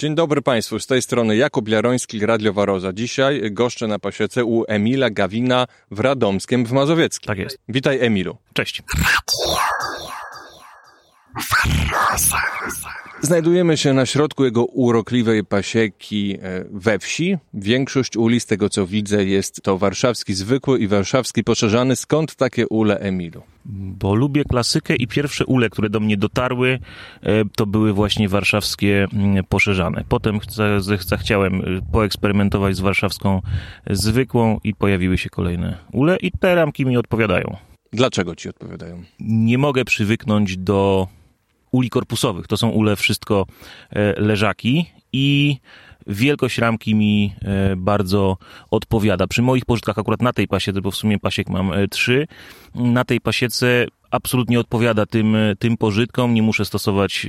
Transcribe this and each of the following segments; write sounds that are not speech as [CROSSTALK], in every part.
Dzień dobry Państwu, z tej strony Jakub Jaroński, Radio Waroza. Dzisiaj goszczę na pasiece u Emila Gawina w Radomskiem w Mazowieckim. Tak jest. Witaj Emilu. Cześć. Znajdujemy się na środku jego urokliwej pasieki e, we wsi. Większość uli, z tego co widzę, jest to warszawski zwykły i warszawski poszerzany. Skąd takie ule Emilu? Bo lubię klasykę i pierwsze ule, które do mnie dotarły, e, to były właśnie warszawskie mm, poszerzane. Potem zachciałem e, poeksperymentować z warszawską zwykłą i pojawiły się kolejne ule i te ramki mi odpowiadają. Dlaczego ci odpowiadają? Nie mogę przywyknąć do uli korpusowych. To są ule wszystko e, leżaki i wielkość ramki mi e, bardzo odpowiada. Przy moich pożytkach akurat na tej pasiece, bo w sumie pasiek mam e, trzy, na tej pasiece absolutnie odpowiada tym, tym pożytkom. Nie muszę stosować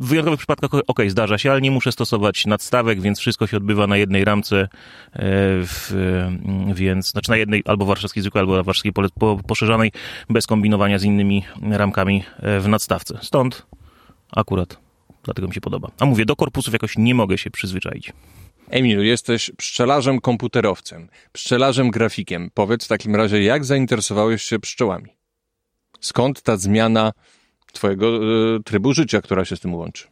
w wyjątkowych przypadkach ok, zdarza się, ale nie muszę stosować nadstawek, więc wszystko się odbywa na jednej ramce, e, w, więc, znaczy na jednej albo warszawskiej zwykłej, albo warszawskiej poszerzanej, bez kombinowania z innymi ramkami e, w nadstawce. Stąd akurat dlatego mi się podoba. A mówię, do korpusów jakoś nie mogę się przyzwyczaić. Emilu, jesteś pszczelarzem komputerowcem, pszczelarzem grafikiem. Powiedz w takim razie, jak zainteresowałeś się pszczołami? Skąd ta zmiana twojego y, trybu życia, która się z tym łączy.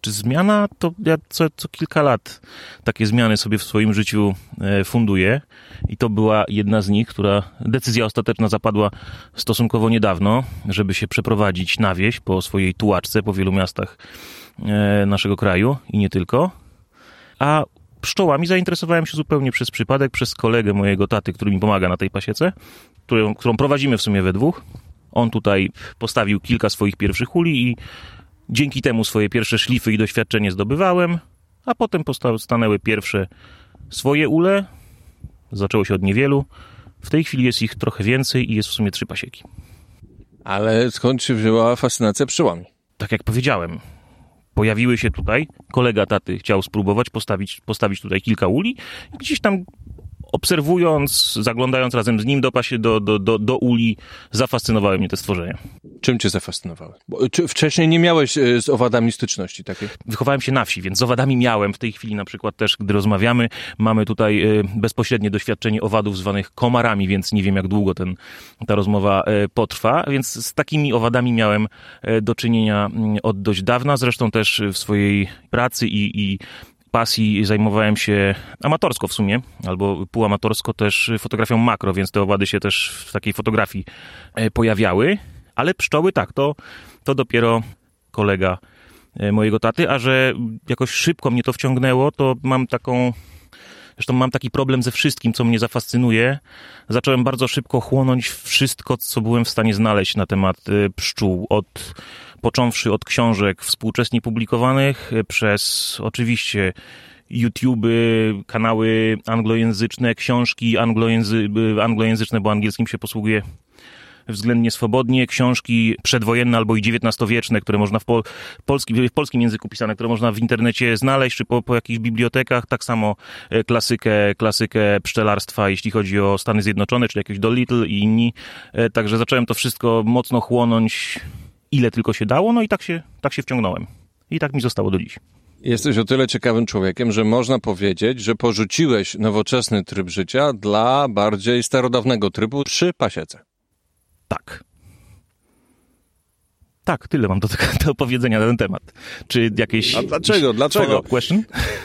Czy zmiana, to ja co, co kilka lat takie zmiany sobie w swoim życiu e, funduję i to była jedna z nich, która decyzja ostateczna zapadła stosunkowo niedawno, żeby się przeprowadzić na wieś po swojej tułaczce po wielu miastach e, naszego kraju i nie tylko. A pszczołami zainteresowałem się zupełnie przez przypadek, przez kolegę mojego taty, który mi pomaga na tej pasiece, którą, którą prowadzimy w sumie we dwóch. On tutaj postawił kilka swoich pierwszych uli i dzięki temu swoje pierwsze szlify i doświadczenie zdobywałem, a potem stanęły pierwsze swoje ule. Zaczęło się od niewielu. W tej chwili jest ich trochę więcej i jest w sumie trzy pasieki. Ale skąd się wzięła fascynacja pszczołami? Tak jak powiedziałem, pojawiły się tutaj. Kolega taty chciał spróbować postawić, postawić tutaj kilka uli. Gdzieś tam obserwując, zaglądając razem z nim do, pasie, do, do, do, do uli, zafascynowały mnie te stworzenia. Czym cię zafascynowały? Bo, czy wcześniej nie miałeś e, z owadami styczności takiej? Wychowałem się na wsi, więc z owadami miałem. W tej chwili na przykład też, gdy rozmawiamy, mamy tutaj e, bezpośrednie doświadczenie owadów zwanych komarami, więc nie wiem jak długo ten, ta rozmowa e, potrwa. Więc z takimi owadami miałem do czynienia mm, od dość dawna. Zresztą też w swojej pracy i, i pasji zajmowałem się amatorsko w sumie, albo półamatorsko też fotografią makro, więc te owady się też w takiej fotografii e, pojawiały. Ale pszczoły tak, to, to dopiero kolega e, mojego taty, a że jakoś szybko mnie to wciągnęło, to mam taką Zresztą mam taki problem ze wszystkim, co mnie zafascynuje. Zacząłem bardzo szybko chłonąć wszystko, co byłem w stanie znaleźć na temat e, pszczół. Od począwszy od książek współczesnie publikowanych, e, przez oczywiście YouTube, kanały anglojęzyczne, książki anglojęzy e, anglojęzyczne, bo angielskim się posługuje względnie swobodnie, książki przedwojenne albo i XIX-wieczne, które można w, pol, polskim, w polskim języku pisane, które można w internecie znaleźć, czy po, po jakichś bibliotekach, tak samo e, klasykę, klasykę pszczelarstwa, jeśli chodzi o Stany Zjednoczone, czy jakieś Dolittle i inni. Także zacząłem to wszystko mocno chłonąć ile tylko się dało, no i tak się, tak się wciągnąłem. I tak mi zostało do dziś. Jesteś o tyle ciekawym człowiekiem, że można powiedzieć, że porzuciłeś nowoczesny tryb życia dla bardziej starodawnego trybu przy pasiece. Tak. Tak, tyle mam do, do powiedzenia na ten temat. Czy jakieś. A dlaczego? Dlaczego? Question?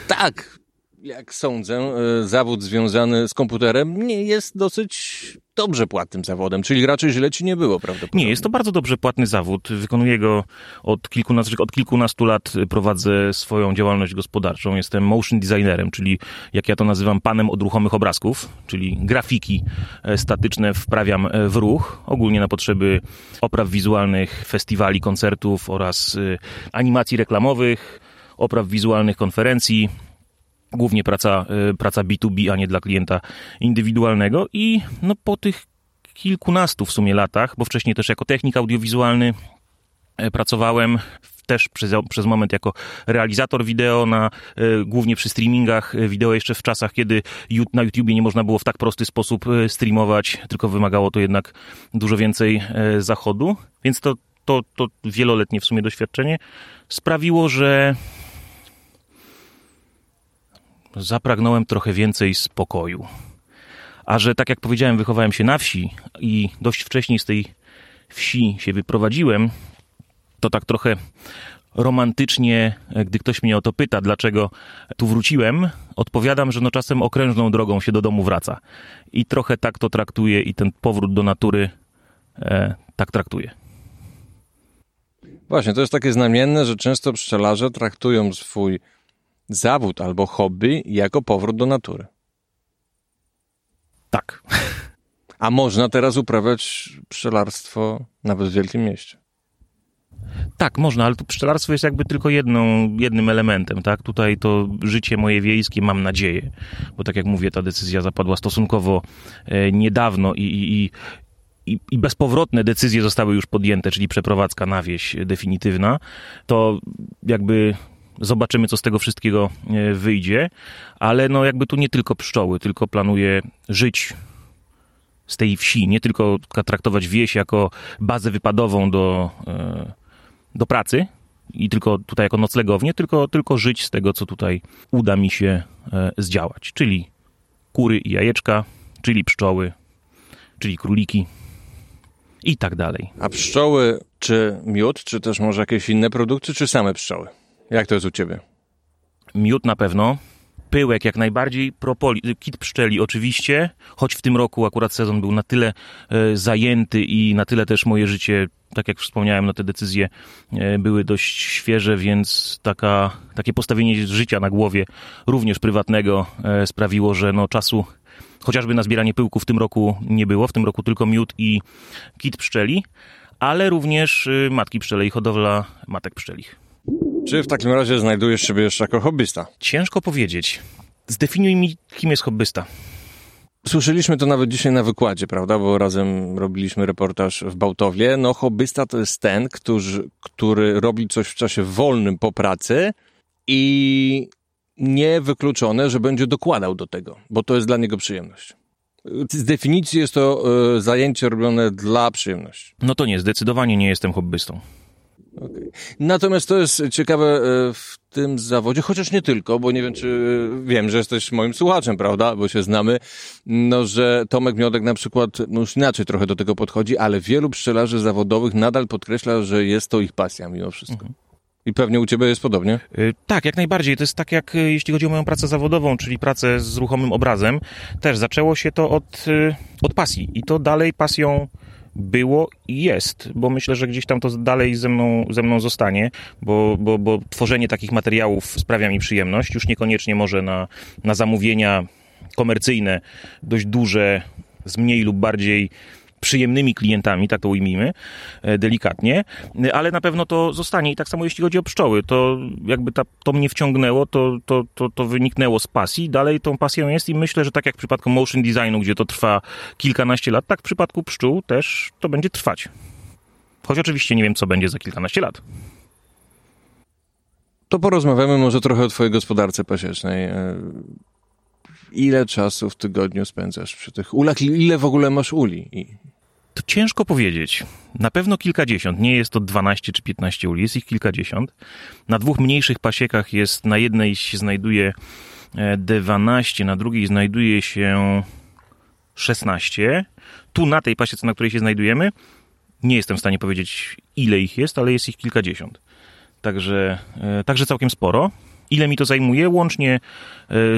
Tak. Jak sądzę, e, zawód związany z komputerem nie jest dosyć dobrze płatnym zawodem, czyli raczej źle ci nie było, prawdopodobnie. Nie, jest to bardzo dobrze płatny zawód. Wykonuję go od kilkunastu, od kilkunastu lat prowadzę swoją działalność gospodarczą. Jestem motion designerem, czyli jak ja to nazywam, panem od ruchomych obrazków, czyli grafiki e, statyczne wprawiam e, w ruch, ogólnie na potrzeby opraw wizualnych, festiwali, koncertów oraz e, animacji reklamowych, opraw wizualnych konferencji, głównie praca, y, praca B2B, a nie dla klienta indywidualnego. I no po tych kilkunastu w sumie latach, bo wcześniej też jako technik audiowizualny e, pracowałem też przez, przez moment jako realizator wideo, na, y, głównie przy streamingach e, wideo jeszcze w czasach, kiedy na YouTubie nie można było w tak prosty sposób streamować, tylko wymagało to jednak dużo więcej zachodu, więc to to, to wieloletnie w sumie doświadczenie sprawiło, że zapragnąłem trochę więcej spokoju. A że, tak jak powiedziałem, wychowałem się na wsi i dość wcześnie z tej wsi się wyprowadziłem, to tak trochę romantycznie, gdy ktoś mnie o to pyta, dlaczego tu wróciłem, odpowiadam, że no czasem okrężną drogą się do domu wraca. I trochę tak to traktuję i ten powrót do natury e, tak traktuję. Właśnie, to jest takie znamienne, że często pszczelarze traktują swój zawód albo hobby jako powrót do natury. Tak. A można teraz uprawiać pszczelarstwo nawet w wielkim mieście. Tak, można, ale to pszczelarstwo jest jakby tylko jedną, jednym elementem, tak? Tutaj to życie moje wiejskie, mam nadzieję, bo tak jak mówię, ta decyzja zapadła stosunkowo e, niedawno i, i, i, i bezpowrotne decyzje zostały już podjęte, czyli przeprowadzka na wieś definitywna, to jakby zobaczymy, co z tego wszystkiego e, wyjdzie, ale no jakby tu nie tylko pszczoły, tylko planuję żyć z tej wsi, nie tylko traktować wieś jako bazę wypadową do, e, do pracy i tylko tutaj jako noclegownię, tylko, tylko żyć z tego, co tutaj uda mi się e, zdziałać, czyli kury i jajeczka, czyli pszczoły, czyli króliki i tak dalej. A pszczoły, czy miód, czy też może jakieś inne produkty, czy same pszczoły? Jak to jest u ciebie? Miód na pewno, pyłek jak najbardziej, propoli, kit pszczeli oczywiście, choć w tym roku akurat sezon był na tyle e, zajęty i na tyle też moje życie, tak jak wspomniałem, no te decyzje e, były dość świeże, więc taka, takie postawienie życia na głowie, również prywatnego, e, sprawiło, że no czasu chociażby na zbieranie pyłku w tym roku nie było, w tym roku tylko miód i kit pszczeli, ale również y, matki pszczele i hodowla matek pszczelich. Czy w takim razie znajdujesz siebie jeszcze jako hobbysta? Ciężko powiedzieć. Zdefiniuj mi, kim jest hobbysta. Słyszeliśmy to nawet dzisiaj na wykładzie, prawda? Bo razem robiliśmy reportaż w Bałtowie. No, hobbysta to jest ten, który, który robi coś w czasie wolnym po pracy i niewykluczone, że będzie dokładał do tego, bo to jest dla niego przyjemność. Z definicji jest to y, zajęcie robione dla przyjemności. No to nie, zdecydowanie nie jestem hobbystą. Okay. Natomiast to jest ciekawe e, w tym zawodzie, chociaż nie tylko, bo nie wiem, czy wiem, że jesteś moim słuchaczem, prawda, bo się znamy, no, że Tomek Miodek na przykład, no już inaczej trochę do tego podchodzi, ale wielu pszczelarzy zawodowych nadal podkreśla, że jest to ich pasja mimo wszystko. Mhm. I pewnie u ciebie jest podobnie? Yy, tak, jak najbardziej. To jest tak jak jeśli chodzi o moją pracę zawodową, czyli pracę z ruchomym obrazem. Też zaczęło się to od, od pasji i to dalej pasją było i jest, bo myślę, że gdzieś tam to dalej ze mną, ze mną zostanie, bo, bo, bo tworzenie takich materiałów sprawia mi przyjemność, już niekoniecznie może na, na zamówienia komercyjne, dość duże, z mniej lub bardziej przyjemnymi klientami, tak to ujmijmy, e, delikatnie, ale na pewno to zostanie. I tak samo jeśli chodzi o pszczoły, to jakby ta, to mnie wciągnęło, to, to, to, to wyniknęło z pasji, dalej tą pasją jest i myślę, że tak jak w przypadku motion designu, gdzie to trwa kilkanaście lat, tak w przypadku pszczół też to będzie trwać. Choć oczywiście nie wiem, co będzie za kilkanaście lat. To porozmawiamy może trochę o twojej gospodarce pasiecznej. E, ile czasu w tygodniu spędzasz przy tych ulach? Ile w ogóle masz uli? To ciężko powiedzieć. Na pewno kilkadziesiąt. Nie jest to 12 czy 15 uli, jest ich kilkadziesiąt. Na dwóch mniejszych pasiekach jest, na jednej się znajduje 12, e, na drugiej znajduje się 16. Tu na tej pasiece, na której się znajdujemy, nie jestem w stanie powiedzieć ile ich jest, ale jest ich kilkadziesiąt. Także, e, także całkiem sporo. Ile mi to zajmuje? Łącznie, e,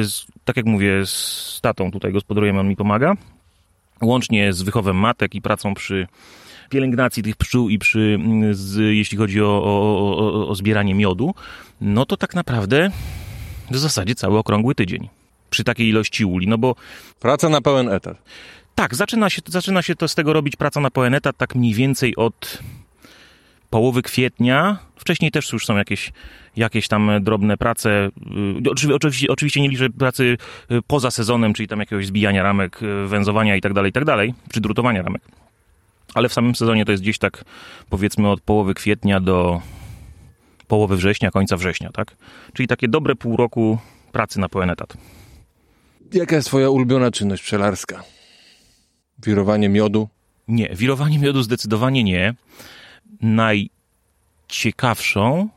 z, tak jak mówię, z tatą tutaj gospodarujemy, on mi pomaga łącznie z wychowem matek i pracą przy pielęgnacji tych pszczół i przy, mm, z, jeśli chodzi o, o, o, o zbieranie miodu, no to tak naprawdę w zasadzie cały okrągły tydzień przy takiej ilości uli, no bo... Praca na pełen etat. Tak, zaczyna się, zaczyna się to z tego robić praca na pełen etat tak mniej więcej od połowy kwietnia. Wcześniej też już są jakieś, jakieś tam drobne prace. Y, oczywiście, oczywiście nie liczę pracy y, poza sezonem, czyli tam jakiegoś zbijania ramek, y, węzowania i tak dalej, i tak czy drutowania ramek. Ale w samym sezonie to jest gdzieś tak powiedzmy od połowy kwietnia do połowy września, końca września, tak? Czyli takie dobre pół roku pracy na pełen etat. Jaka jest twoja ulubiona czynność pszczelarska? Wirowanie miodu? Nie, wirowanie miodu zdecydowanie nie. najciekawszą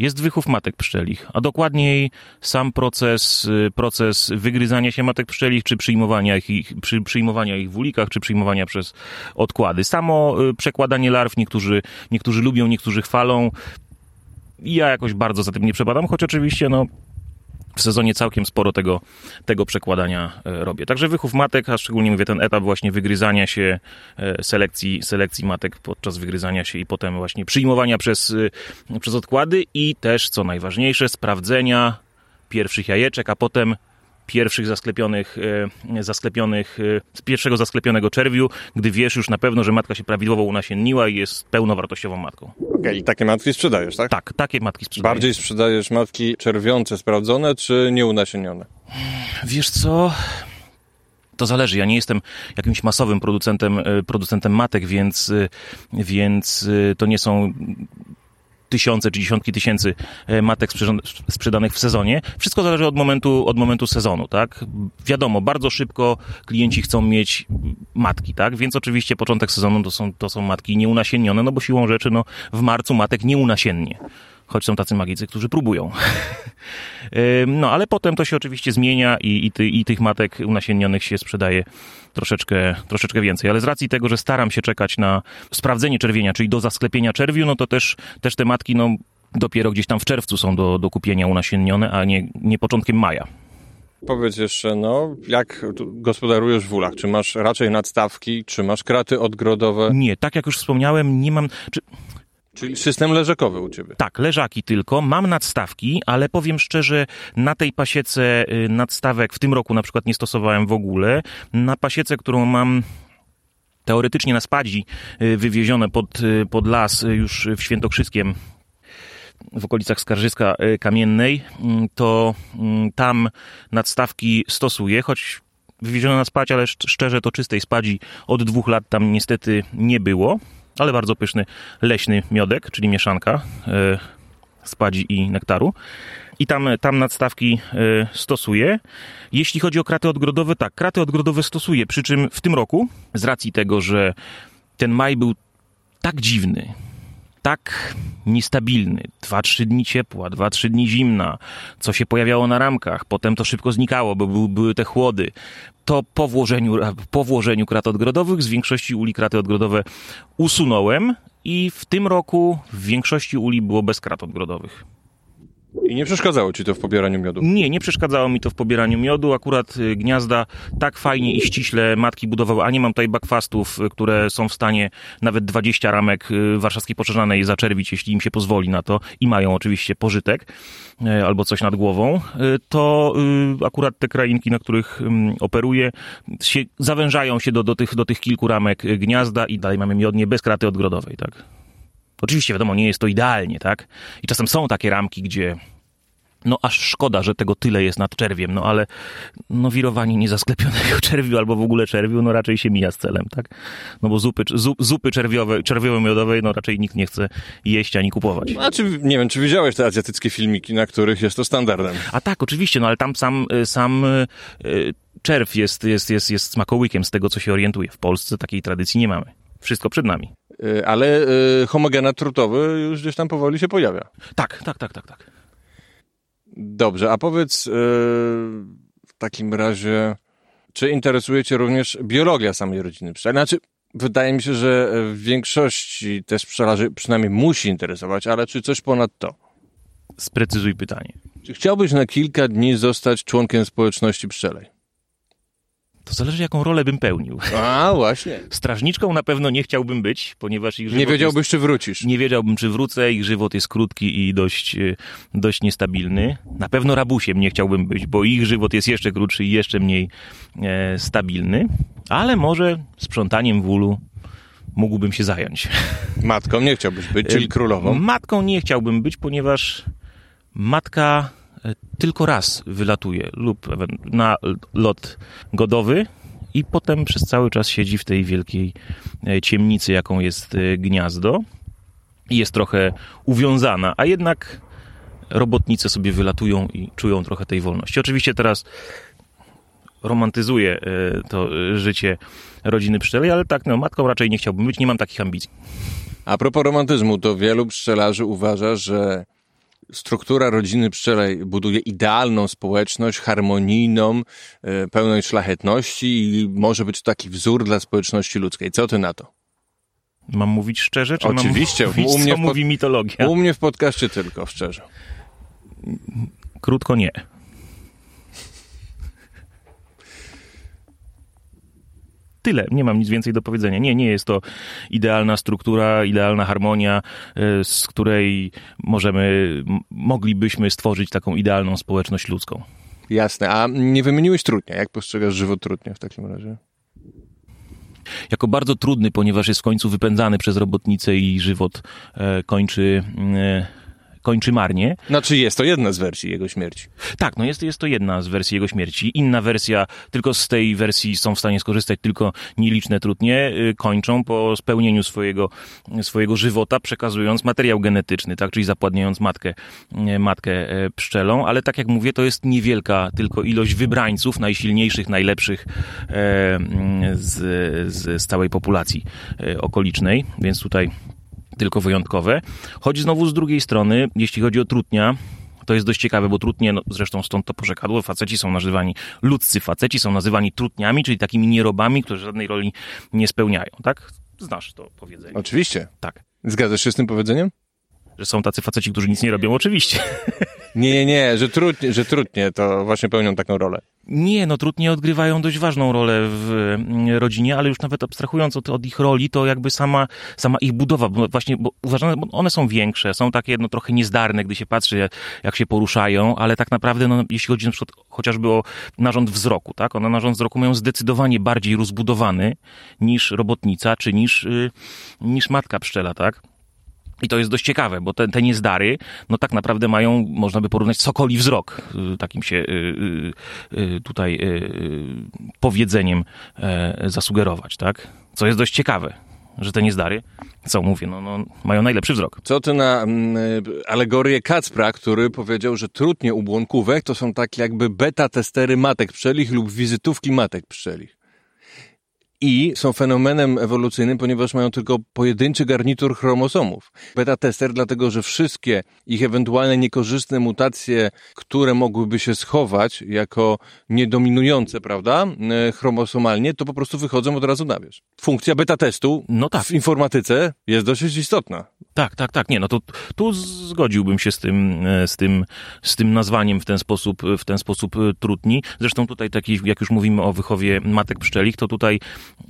jest wychów matek pszczelich, a dokładniej sam proces, y, proces wygryzania się matek pszczelich, czy przyjmowania ich, przy, przyjmowania ich w ulikach, czy przyjmowania przez odkłady. Samo y, przekładanie larw niektórzy, niektórzy lubią, niektórzy chwalą. Ja jakoś bardzo za tym nie przepadam, choć oczywiście no, w sezonie całkiem sporo tego, tego przekładania e, robię. Także wychów matek, a szczególnie mówię ten etap właśnie wygryzania się, e, selekcji, selekcji matek podczas wygryzania się i potem właśnie przyjmowania przez, e, przez odkłady i też, co najważniejsze, sprawdzenia pierwszych jajeczek, a potem pierwszych zasklepionych, e, zasklepionych, e, z pierwszego zasklepionego czerwiu, gdy wiesz już na pewno, że matka się prawidłowo unasienniła i jest pełnowartościową matką. Okej, okay, i takie matki sprzedajesz, tak? Tak, takie matki sprzedaję. Bardziej sprzedajesz matki czerwiące, sprawdzone, czy nieunasienione? Wiesz co... To zależy. Ja nie jestem jakimś masowym producentem, e, producentem matek, więc, więc to nie są tysiące czy dziesiątki tysięcy e, matek sprzedanych w sezonie. Wszystko zależy od momentu, od momentu sezonu, tak? Wiadomo, bardzo szybko klienci chcą mieć matki, tak? Więc oczywiście początek sezonu to są, to są matki nieunasiennione, no bo siłą rzeczy, no w marcu matek nie unasiennie choć są tacy magicy, którzy próbują. [LAUGHS] no, ale potem to się oczywiście zmienia i, i, ty, i tych matek unasiennionych się sprzedaje troszeczkę, troszeczkę więcej. Ale z racji tego, że staram się czekać na sprawdzenie czerwienia, czyli do zasklepienia czerwiu, no to też, też te matki, no dopiero gdzieś tam w czerwcu są do, do kupienia unasiennione, a nie, nie początkiem maja. Powiedz jeszcze, no, jak gospodarujesz w ulach? Czy masz raczej nadstawki, czy masz kraty odgrodowe? Nie, tak jak już wspomniałem, nie mam... Czy... Czyli system leżakowy u ciebie? Tak, leżaki tylko. Mam nadstawki, ale powiem szczerze, na tej pasiece y, nadstawek w tym roku na przykład nie stosowałem w ogóle. Na pasiece, którą mam teoretycznie na spadzi y, wywiezione pod, y, pod las już w Świętokrzyskiem w okolicach Skarżyska Kamiennej, mm, to mm, tam nadstawki stosuję, choć wywiezione na spać, ale szczerze to czystej spadzi od dwóch lat tam niestety nie było ale bardzo pyszny leśny miodek, czyli mieszanka e, spadzi i nektaru. I tam, tam nadstawki e, stosuję. Jeśli chodzi o kraty odgrodowe, tak, kraty odgrodowe stosuję, przy czym w tym roku, z racji tego, że ten maj był tak dziwny, tak niestabilny. Dwa, trzy dni ciepła, dwa, trzy dni zimna, co się pojawiało na ramkach, potem to szybko znikało, bo były te chłody. To po włożeniu, po włożeniu krat odgrodowych z większości uli kraty odgrodowe usunąłem i w tym roku w większości uli było bez krat odgrodowych. I nie przeszkadzało ci to w pobieraniu miodu? Nie, nie przeszkadzało mi to w pobieraniu miodu. Akurat y, gniazda tak fajnie i ściśle matki budowały, a nie mam tutaj backfastów, y, które są w stanie nawet 20 ramek y, warszawskiej poszerzanej zaczerwić, jeśli im się pozwoli na to i mają oczywiście pożytek albo coś nad głową, to akurat te krainki, na których operuję, się, zawężają się do, do, tych, do tych kilku ramek gniazda i dalej mamy miodnie bez kraty odgrodowej, tak? Oczywiście, wiadomo, nie jest to idealnie, tak? I czasem są takie ramki, gdzie no aż szkoda, że tego tyle jest nad czerwiem, no ale no wirowanie niezasklepionego [LAUGHS] czerwiu albo w ogóle czerwiu, no raczej się mija z celem, tak? No bo zupy, zup, zupy czerwiowe, czerwiowo-miodowej, no raczej nikt nie chce jeść ani kupować. A czy, nie wiem, czy widziałeś te azjatyckie filmiki, na których jest to standardem? A tak, oczywiście, no ale tam sam, sam y, czerw jest, jest, jest, jest smakołykiem z tego, co się orientuje. W Polsce takiej tradycji nie mamy. Wszystko przed nami. Y, ale y, homogenat trutowy już gdzieś tam powoli się pojawia. Tak, tak, tak, tak, tak. Dobrze, a powiedz y, w takim razie, czy interesuje Cię również biologia samej rodziny pszczeli? Znaczy, wydaje mi się, że w większości też pszczelarzy przynajmniej musi interesować, ale czy coś ponad to? Sprecyzuj pytanie. Czy chciałbyś na kilka dni zostać członkiem społeczności pszczelej? To zależy, jaką rolę bym pełnił. A, właśnie. Strażniczką na pewno nie chciałbym być, ponieważ ich żywot Nie wiedziałbyś, jest, czy wrócisz. Nie wiedziałbym, czy wrócę. Ich żywot jest krótki i dość, e, dość niestabilny. Na pewno rabusiem nie chciałbym być, bo ich żywot jest jeszcze krótszy i jeszcze mniej e, stabilny. Ale może sprzątaniem wólu mógłbym się zająć. [LAUGHS] Matką nie chciałbyś być, czyli królową? Matką nie chciałbym być, ponieważ matka tylko raz wylatuje lub na lot godowy i potem przez cały czas siedzi w tej wielkiej e, ciemnicy, jaką jest e, gniazdo i jest trochę uwiązana, a jednak robotnice sobie wylatują i czują trochę tej wolności. Oczywiście teraz romantyzuję e, to życie rodziny pszczeli, ale tak, no, matką raczej nie chciałbym być, nie mam takich ambicji. A propos romantyzmu, to wielu pszczelarzy uważa, że struktura rodziny pszczelej buduje idealną społeczność, harmonijną, e, pełną szlachetności i może być to taki wzór dla społeczności ludzkiej. Co ty na to? Mam mówić szczerze, czy Oczywiście, mam mówić, u mnie co mówi mitologia? U mnie w podcaście tylko, szczerze. Krótko nie. Tyle, nie mam nic więcej do powiedzenia. Nie, nie jest to idealna struktura, idealna harmonia, y, z której możemy, moglibyśmy stworzyć taką idealną społeczność ludzką. Jasne. A nie wymieniłeś trudnia. Jak postrzegasz żywot trudnia w takim razie? Jako bardzo trudny, ponieważ jest w końcu wypędzany przez robotnicę i żywot e, kończy, e, kończy marnie. Znaczy jest to jedna z wersji jego śmierci. Tak, no jest, jest to jedna z wersji jego śmierci. Inna wersja, tylko z tej wersji są w stanie skorzystać tylko nieliczne trudnie, y, kończą po spełnieniu swojego, swojego żywota, przekazując materiał genetyczny, tak, czyli zapładniając matkę, y, matkę e, pszczelą, ale tak jak mówię, to jest niewielka tylko ilość wybrańców, najsilniejszych, najlepszych e, mm, z, z, z całej populacji e, okolicznej, więc tutaj tylko wyjątkowe. Choć znowu z drugiej strony, jeśli chodzi o trutnia, to jest dość ciekawe, bo trutnie, no zresztą stąd to porzekadło, faceci są nazywani, ludzcy faceci są nazywani trutniami, czyli takimi nierobami, którzy żadnej roli nie spełniają, tak? Znasz to powiedzenie. Oczywiście. Tak. Zgadzasz się z tym powiedzeniem? Że są tacy faceci, którzy nic nie robią, oczywiście. Nie, nie, nie, że trudnie, że trudnie to właśnie pełnią taką rolę. Nie, no trudnie odgrywają dość ważną rolę w mm, rodzinie, ale już nawet abstrahując od, od ich roli, to jakby sama, sama ich budowa, bo właśnie bo uważane, bo one są większe, są takie no, trochę niezdarne, gdy się patrzy, jak, się poruszają, ale tak naprawdę, no, jeśli chodzi na przykład chociażby o narząd wzroku, tak, one narząd wzroku mają zdecydowanie bardziej rozbudowany niż robotnica, czy niż, y, niż matka pszczela, tak. I to jest dość ciekawe, bo te, te niezdary, no tak naprawdę mają, można by porównać sokoli wzrok, y, takim się y, y, tutaj powiedzeniem e, zasugerować, tak? Co jest dość ciekawe, że te niezdary, co mówię, no, no mają najlepszy wzrok. Co ty na mm, alegorię Kacpra, który powiedział, że trudnie u błąkówek to są takie jakby beta-testery matek pszczelich lub wizytówki matek pszczelich. I są fenomenem ewolucyjnym, ponieważ mają tylko pojedynczy garnitur chromosomów. Beta-tester dlatego, że wszystkie ich ewentualne niekorzystne mutacje, które mogłyby się schować jako niedominujące, prawda, e, chromosomalnie, to po prostu wychodzą od razu na wierzch. Funkcja beta-testu No tak. w informatyce jest dosyć istotna. Tak, tak, tak. Nie, no to tu zgodziłbym się z tym, e, z tym, z tym nazwaniem w ten sposób, w ten sposób e, trudni. Zresztą tutaj taki, jak już mówimy o wychowie matek pszczelich, to tutaj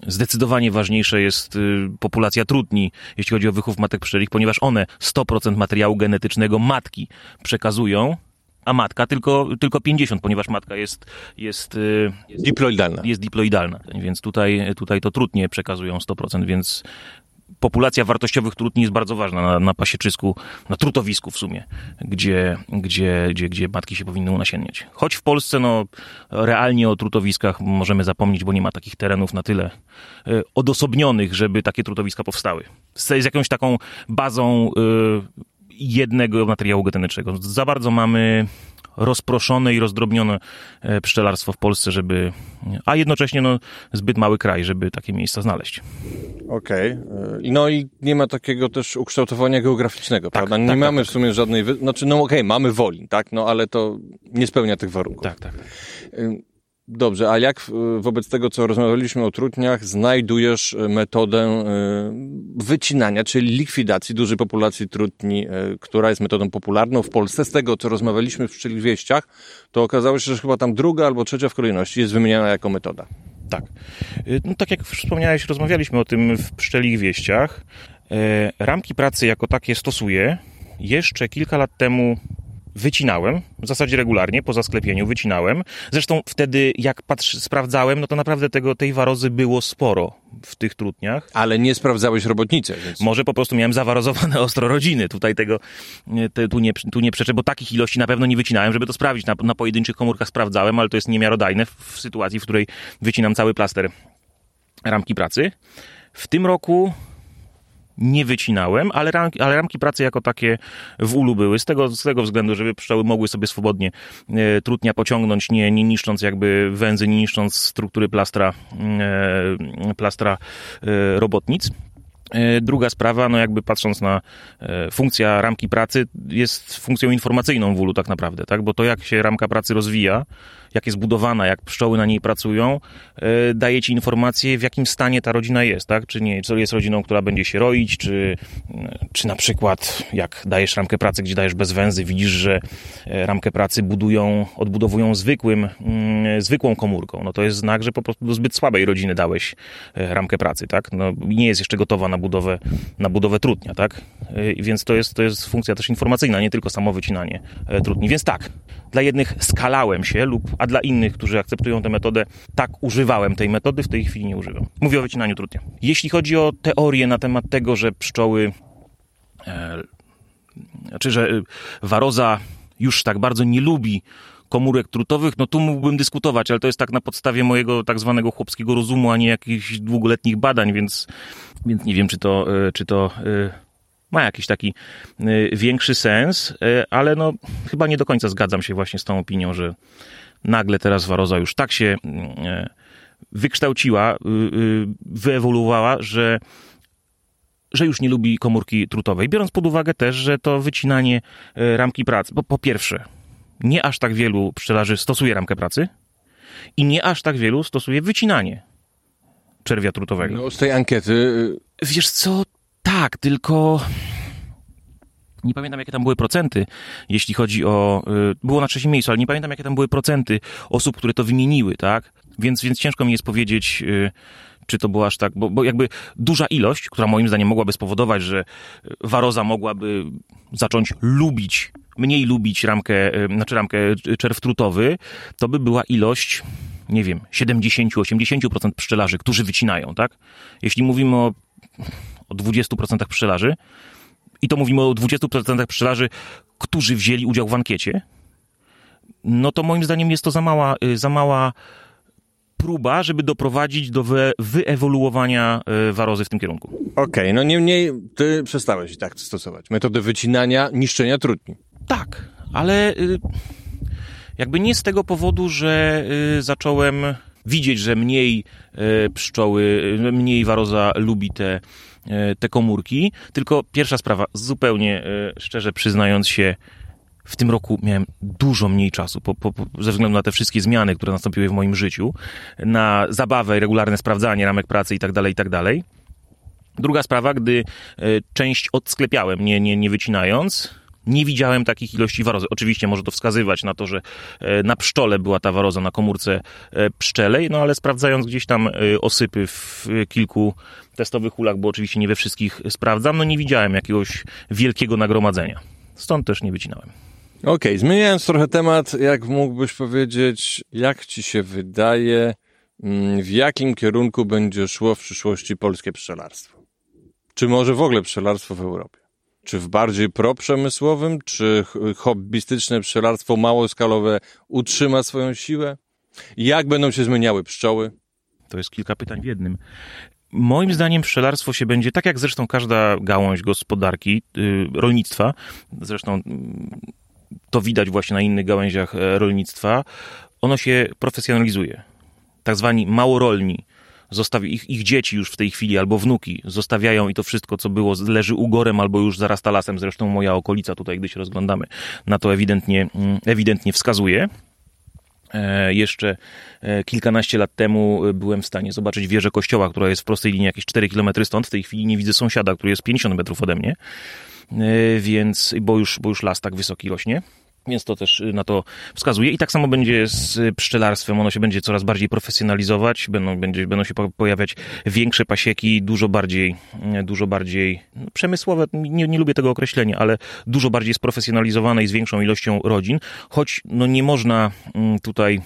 zdecydowanie ważniejsza jest y, populacja trudni, jeśli chodzi o wychów matek pszczelich, ponieważ one 100% materiału genetycznego matki przekazują, a matka tylko, tylko 50, ponieważ matka jest, jest, y, jest Diploidalna. jest diploidalna, więc tutaj, tutaj to trudnie przekazują 100%, więc populacja wartościowych trutni jest bardzo ważna na, na pasieczysku, na trutowisku w sumie, gdzie, gdzie, gdzie, gdzie matki się powinny unasienniać. Choć w Polsce, no, realnie o trutowiskach możemy zapomnieć, bo nie ma takich terenów na tyle e, odosobnionych, żeby takie trutowiska powstały. Z, z jakąś taką bazą e, jednego materiału genetycznego. Za bardzo mamy rozproszone i rozdrobnione e, pszczelarstwo w Polsce, żeby, a jednocześnie no, zbyt mały kraj, żeby takie miejsca znaleźć. Okej. Okay. No i nie ma takiego też ukształtowania geograficznego, prawda? Nie tak, mamy tak, w sumie żadnej... Wy... Znaczy, no okej, okay, mamy Wolin, tak? No ale to nie spełnia tych warunków. Tak, tak. Dobrze, a jak y, wobec tego, co rozmawialiśmy o trutniach, znajdujesz y, metodę y, wycinania, czyli likwidacji dużej populacji trutni, która jest metodą popularną w Polsce? Z tego, co rozmawialiśmy w Wieściach, to okazało się, że chyba tam druga albo trzecia w kolejności jest wymieniana jako metoda. Tak. No, tak jak wspomniałeś, rozmawialiśmy o tym w Pszczelich Wieściach. Ramki pracy jako takie stosuję. Jeszcze kilka lat temu wycinałem, w zasadzie regularnie, po zasklepieniu wycinałem. Zresztą wtedy, jak patrz, sprawdzałem, no to naprawdę tego, tej warozy było sporo w tych trutniach. Ale nie sprawdzałeś robotnicy, więc... Może po prostu miałem zawarozowane [LAUGHS] ostro rodziny. Tutaj tego, te, tu, nie, tu nie przeczę, bo takich ilości na pewno nie wycinałem, żeby to sprawdzić. Na, na pojedynczych komórkach sprawdzałem, ale to jest niemiarodajne w, w sytuacji, w której wycinam cały plaster ramki pracy. W tym roku nie wycinałem, ale ramki, ale ramki pracy jako takie w ulu były, z tego, z tego względu, żeby pszczoły mogły sobie swobodnie e, trutnia pociągnąć, nie, nie niszcząc jakby węzy, nie niszcząc struktury plastra, e, plastra e, robotnic. E, druga sprawa, no jakby patrząc na e, funkcja ramki pracy, jest funkcją informacyjną w ulu tak naprawdę, tak? Bo to jak się ramka pracy rozwija, jak jest budowana, jak pszczoły na niej pracują, e, daje ci informację, w jakim stanie ta rodzina jest, tak? Czy nie, czy jest rodziną, która będzie się roić, czy, czy na przykład jak dajesz ramkę pracy, gdzie dajesz bez węzy, widzisz, że ramkę pracy budują, odbudowują zwykłym, mm, zwykłą komórką, no to jest znak, że po prostu do zbyt słabej rodziny dałeś ramkę pracy, tak? No nie jest jeszcze gotowa na budowę, na budowę trutnia, tak? Więc to jest, to jest funkcja też informacyjna, nie tylko samo wycinanie e, trutni. Więc tak, dla jednych skalałem się, lub, a dla innych, którzy akceptują tę metodę, tak używałem tej metody, w tej chwili nie używam. Mówię o wycinaniu trutnia. Jeśli chodzi o teorię na temat tego, że pszczoły, e, czy że y, waroza już tak bardzo nie lubi komórek trutowych, no tu mógłbym dyskutować, ale to jest tak na podstawie mojego tak zwanego chłopskiego rozumu, a nie jakichś długoletnich badań, więc, więc nie wiem, czy to, e, czy to e, ma jakiś taki e, większy sens, ale no chyba nie do końca zgadzam się właśnie z tą opinią, że nagle teraz waroza już tak się wykształciła, wyewoluowała, że że już nie lubi komórki trutowej, biorąc pod uwagę też, że to wycinanie ramki pracy, bo po pierwsze, nie aż tak wielu pszczelarzy stosuje ramkę pracy i nie aż tak wielu stosuje wycinanie czerwia trutowego. No, z tej ankiety... Y, Wiesz co, tak, tylko... Nie pamiętam, jakie tam były procenty, jeśli chodzi o. Y, było na trzecim miejscu, ale nie pamiętam, jakie tam były procenty osób, które to wymieniły, tak? Więc, więc ciężko mi jest powiedzieć, y, czy to było aż tak. Bo, bo jakby duża ilość, która moim zdaniem mogłaby spowodować, że waroza mogłaby zacząć lubić mniej lubić ramkę, znaczy ramkę czerw trutowy, to by była ilość, nie wiem, 70-80% pszczelarzy, którzy wycinają, tak? Jeśli mówimy o, o 20% pszczelarzy, i to mówimy o 20% pszczelarzy, którzy wzięli udział w ankiecie, no to moim zdaniem jest to za mała, y, za mała próba, żeby doprowadzić do wy, wyewoluowania y, warozy w tym kierunku. Okej, okay, no niemniej ty przestałeś tak stosować. Metody wycinania, niszczenia trudni. Tak, ale y, jakby nie z tego powodu, że zacząłem widzieć, że mniej pszczoły, mniej waroza lubi te, te komórki, tylko pierwsza sprawa, zupełnie szczerze przyznając się, w tym roku miałem dużo mniej czasu, po, po, ze względu na te wszystkie zmiany, które nastąpiły w moim życiu, na zabawę, regularne sprawdzanie ramek pracy itd., tak itd., tak Druga sprawa, gdy część odsklepiałem, nie, nie, nie wycinając, nie widziałem takich ilości warozy. Oczywiście może to wskazywać na to, że e, na pszczole była ta waroza na komórce e, pszczelej, no ale sprawdzając gdzieś tam e, osypy w kilku testowych ulach, bo oczywiście nie we wszystkich sprawdzam, no nie widziałem jakiegoś wielkiego nagromadzenia. Stąd też nie wycinałem. Okej, okay, zmieniając trochę temat, jak mógłbyś powiedzieć, jak ci się wydaje, mm, w jakim kierunku będzie szło w przyszłości polskie pszczelarstwo? Czy może w ogóle pszczelarstwo w Europie? Czy w bardziej proprzemysłowym, czy hobbystyczne pszczelarstwo małoskalowe utrzyma swoją siłę? Jak będą się zmieniały pszczoły? To jest kilka pytań w jednym. Moim zdaniem pszczelarstwo się będzie, tak jak zresztą każda gałąź gospodarki, yy, rolnictwa, zresztą yy, to widać właśnie na innych gałęziach e, rolnictwa, ono się profesjonalizuje. Tak zwani małorolni zostawi, ich, ich dzieci już w tej chwili albo wnuki zostawiają i to wszystko, co było, leży ugorem albo już zarasta lasem. Zresztą moja okolica tutaj, gdy się rozglądamy, na to ewidentnie, mm, ewidentnie wskazuje. E, jeszcze e, kilkanaście lat temu byłem w stanie zobaczyć wieżę kościoła, która jest w prostej linii jakieś 4 km stąd. W tej chwili nie widzę sąsiada, który jest 50 metrów ode mnie, e, więc, bo już, bo już las tak wysoki rośnie. Więc to też y, na to wskazuje. I tak samo będzie z pszczelarstwem. Ono się będzie coraz bardziej profesjonalizować, będą, będzie, będą się pojawiać większe pasieki, dużo bardziej, y, dużo bardziej no, przemysłowe, nie, nie lubię tego określenia, ale dużo bardziej sprofesjonalizowane i z większą ilością rodzin. Choć no, nie można mm, tutaj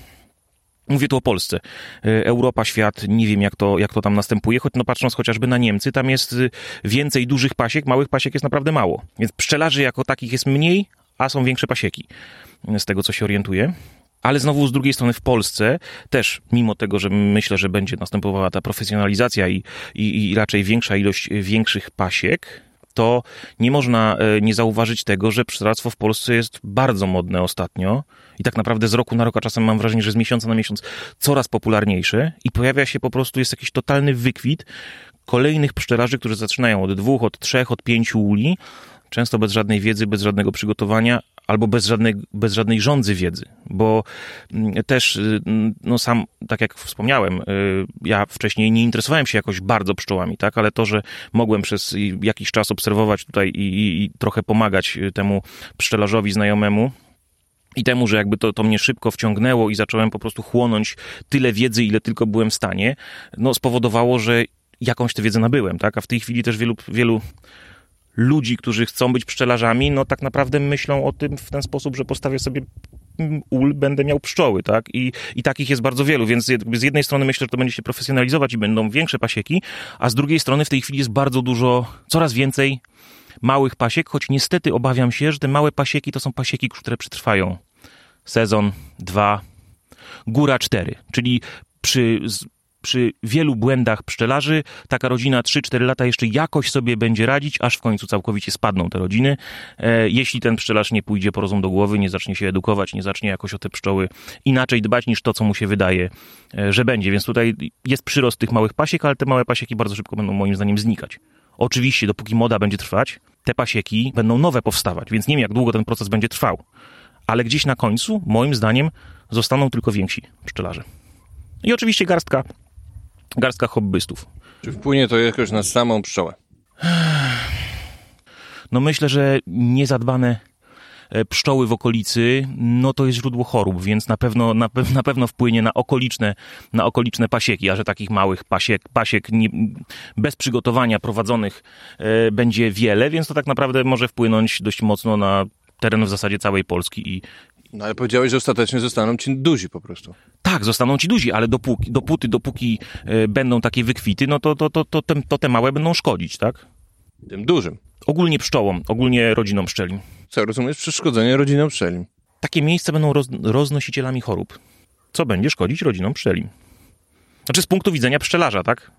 Mówię tu o Polsce. Y, Europa, świat, nie wiem jak to, jak to tam następuje, choć no patrząc chociażby na Niemcy, tam jest więcej dużych pasiek, małych pasiek jest naprawdę mało. Więc pszczelarzy jako takich jest mniej, a są większe pasieki, z tego co się orientuję. Ale znowu z drugiej strony w Polsce też, mimo tego, że myślę, że będzie następowała ta profesjonalizacja i, i, i raczej większa ilość większych pasiek, to nie można e, nie zauważyć tego, że pszczelarstwo w Polsce jest bardzo modne ostatnio. I tak naprawdę z roku na rok, a czasem mam wrażenie, że z miesiąca na miesiąc coraz popularniejsze. I pojawia się po prostu, jest jakiś totalny wykwit, kolejnych pszczelarzy, którzy zaczynają od dwóch, od trzech, od pięciu uli, często bez żadnej wiedzy, bez żadnego przygotowania, albo bez żadnej, bez żadnej rządzy wiedzy, bo mm, też, y, no sam, tak jak wspomniałem, y, ja wcześniej nie interesowałem się jakoś bardzo pszczołami, tak, ale to, że mogłem przez jakiś czas obserwować tutaj i, i, i trochę pomagać y, temu pszczelarzowi znajomemu, i temu, że jakby to, to mnie szybko wciągnęło i zacząłem po prostu chłonąć tyle wiedzy, ile tylko byłem w stanie, no spowodowało, że jakąś tę wiedzę nabyłem, tak? A w tej chwili też wielu, wielu ludzi, którzy chcą być pszczelarzami, no tak naprawdę myślą o tym w ten sposób, że postawię sobie ul, będę miał pszczoły, tak? I, I takich jest bardzo wielu, więc z jednej strony myślę, że to będzie się profesjonalizować i będą większe pasieki, a z drugiej strony w tej chwili jest bardzo dużo, coraz więcej małych pasiek, choć niestety obawiam się, że te małe pasieki to są pasieki, które przetrwają sezon, dwa, góra cztery, czyli przy przy wielu błędach pszczelarzy taka rodzina 3-4 lata jeszcze jakoś sobie będzie radzić, aż w końcu całkowicie spadną te rodziny. E, jeśli ten pszczelarz nie pójdzie po rozum do głowy, nie zacznie się edukować, nie zacznie jakoś o te pszczoły inaczej dbać niż to, co mu się wydaje, e, że będzie. Więc tutaj jest przyrost tych małych pasiek, ale te małe pasieki bardzo szybko będą moim zdaniem znikać. Oczywiście, dopóki moda będzie trwać, te pasieki będą nowe powstawać, więc nie wiem, jak długo ten proces będzie trwał. Ale gdzieś na końcu, moim zdaniem, zostaną tylko więksi pszczelarze. I oczywiście garstka garstka hobbystów. Czy wpłynie to jakoś na samą pszczołę? [SIGHS] No myślę, że niezadbane e, pszczoły w okolicy, no to jest źródło chorób, więc na pewno, na, na pewno wpłynie na okoliczne, na okoliczne pasieki, a że takich małych pasiek, pasiek nie, bez przygotowania prowadzonych e, będzie wiele, więc to tak naprawdę może wpłynąć dość mocno na teren w zasadzie całej Polski i, no ale powiedziałeś, że ostatecznie zostaną ci duzi po prostu. Tak, zostaną ci duzi, ale dopóki, dopóty, dopóki y, będą takie wykwity, no to, to, to, to, te, to te małe będą szkodzić, tak? Tym dużym. Ogólnie pszczołom, ogólnie rodzinom pszczelim. Co, rozumiesz? Przeszkodzenie rodzinom pszczelim. Takie miejsca będą roz, roznosicielami chorób, co będzie szkodzić rodzinom pszczelim. Znaczy z punktu widzenia pszczelarza, tak?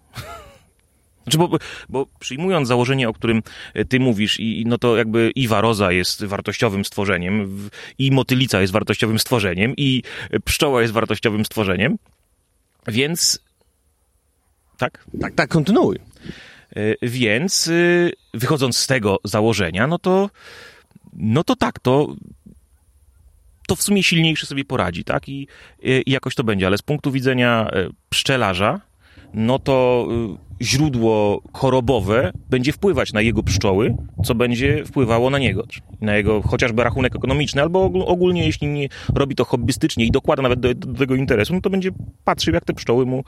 Znaczy, bo, bo przyjmując założenie, o którym e, ty mówisz, i, no to jakby i waroza jest wartościowym stworzeniem, i motylica jest wartościowym stworzeniem, i pszczoła jest wartościowym stworzeniem, więc... Tak? Tak, tak, kontynuuj. E, więc e, wychodząc z tego założenia, no to no to tak, to to w sumie silniejszy sobie poradzi, tak? I, I jakoś to będzie, ale z punktu widzenia pszczelarza, no to y, źródło chorobowe będzie wpływać na jego pszczoły, co będzie wpływało na niego, na jego chociażby rachunek ekonomiczny, albo ogólnie jeśli nie robi to hobbystycznie i dokłada nawet do, do tego interesu, no to będzie patrzył, jak te pszczoły mu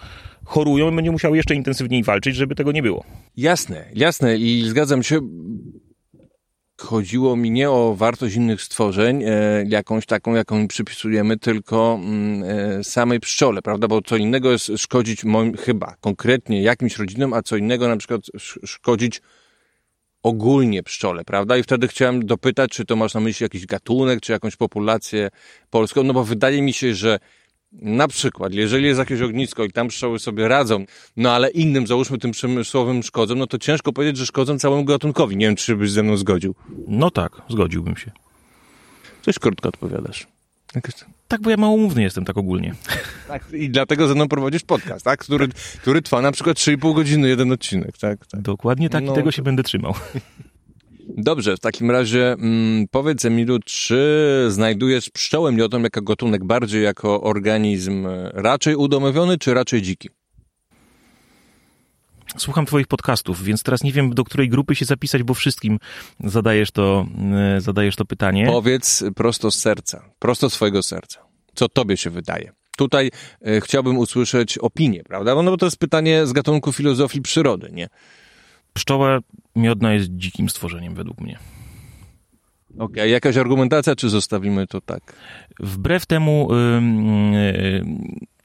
chorują i będzie musiał jeszcze intensywniej walczyć, żeby tego nie było. Jasne, jasne i zgadzam się chodziło mi nie o wartość innych stworzeń, e, jakąś taką, jaką mi przypisujemy, tylko mm, e, samej pszczole, prawda? Bo co innego jest szkodzić moim, chyba konkretnie jakimś rodzinom, a co innego na przykład szkodzić ogólnie pszczole, prawda? I wtedy chciałem dopytać, czy to masz na myśli jakiś gatunek, czy jakąś populację polską, no bo wydaje mi się, że na przykład, jeżeli jest jakieś ognisko i tam pszczoły sobie radzą, no ale innym, załóżmy tym przemysłowym szkodzą, no to ciężko powiedzieć, że szkodzą całemu gatunkowi. Nie wiem, czy byś ze mną zgodził. No tak, zgodziłbym się. Coś krótko odpowiadasz. Jakoś... Tak, bo ja małomówny jestem tak ogólnie. Tak, i dlatego ze mną prowadzisz podcast, tak? Który, który trwa na przykład 3,5 godziny jeden odcinek, tak? tak. Dokładnie tak no, i tego się będę trzymał. Dobrze, w takim razie mm, powiedz Emilu, czy znajdujesz pszczołę miodem jako gatunek bardziej jako organizm e, raczej udomowiony, czy raczej dziki? Słucham twoich podcastów, więc teraz nie wiem, do której grupy się zapisać, bo wszystkim zadajesz to, e, zadajesz to pytanie. Powiedz prosto z serca, prosto z swojego serca. Co tobie się wydaje? Tutaj e, chciałbym usłyszeć opinię, prawda? No bo to jest pytanie z gatunku filozofii przyrody, nie? Pszczoła miodna jest dzikim stworzeniem według mnie. Okej, okay, jakaś argumentacja, czy zostawimy to tak? Wbrew temu,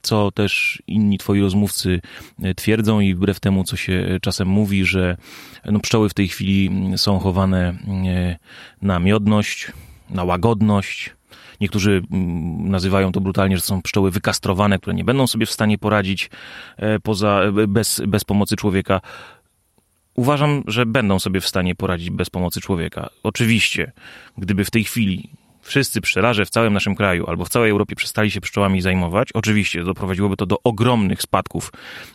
co też inni twoi rozmówcy y, twierdzą i wbrew temu, co się czasem mówi, że no, pszczoły w tej chwili są chowane y, na miodność, na łagodność, Niektórzy mm, nazywają to brutalnie, że są pszczoły wykastrowane, które nie będą sobie w stanie poradzić e, poza, bez, bez pomocy człowieka. Uważam, że będą sobie w stanie poradzić bez pomocy człowieka. Oczywiście, gdyby w tej chwili wszyscy pszczelarze w całym naszym kraju albo w całej Europie przestali się pszczołami zajmować, oczywiście doprowadziłoby to do ogromnych spadków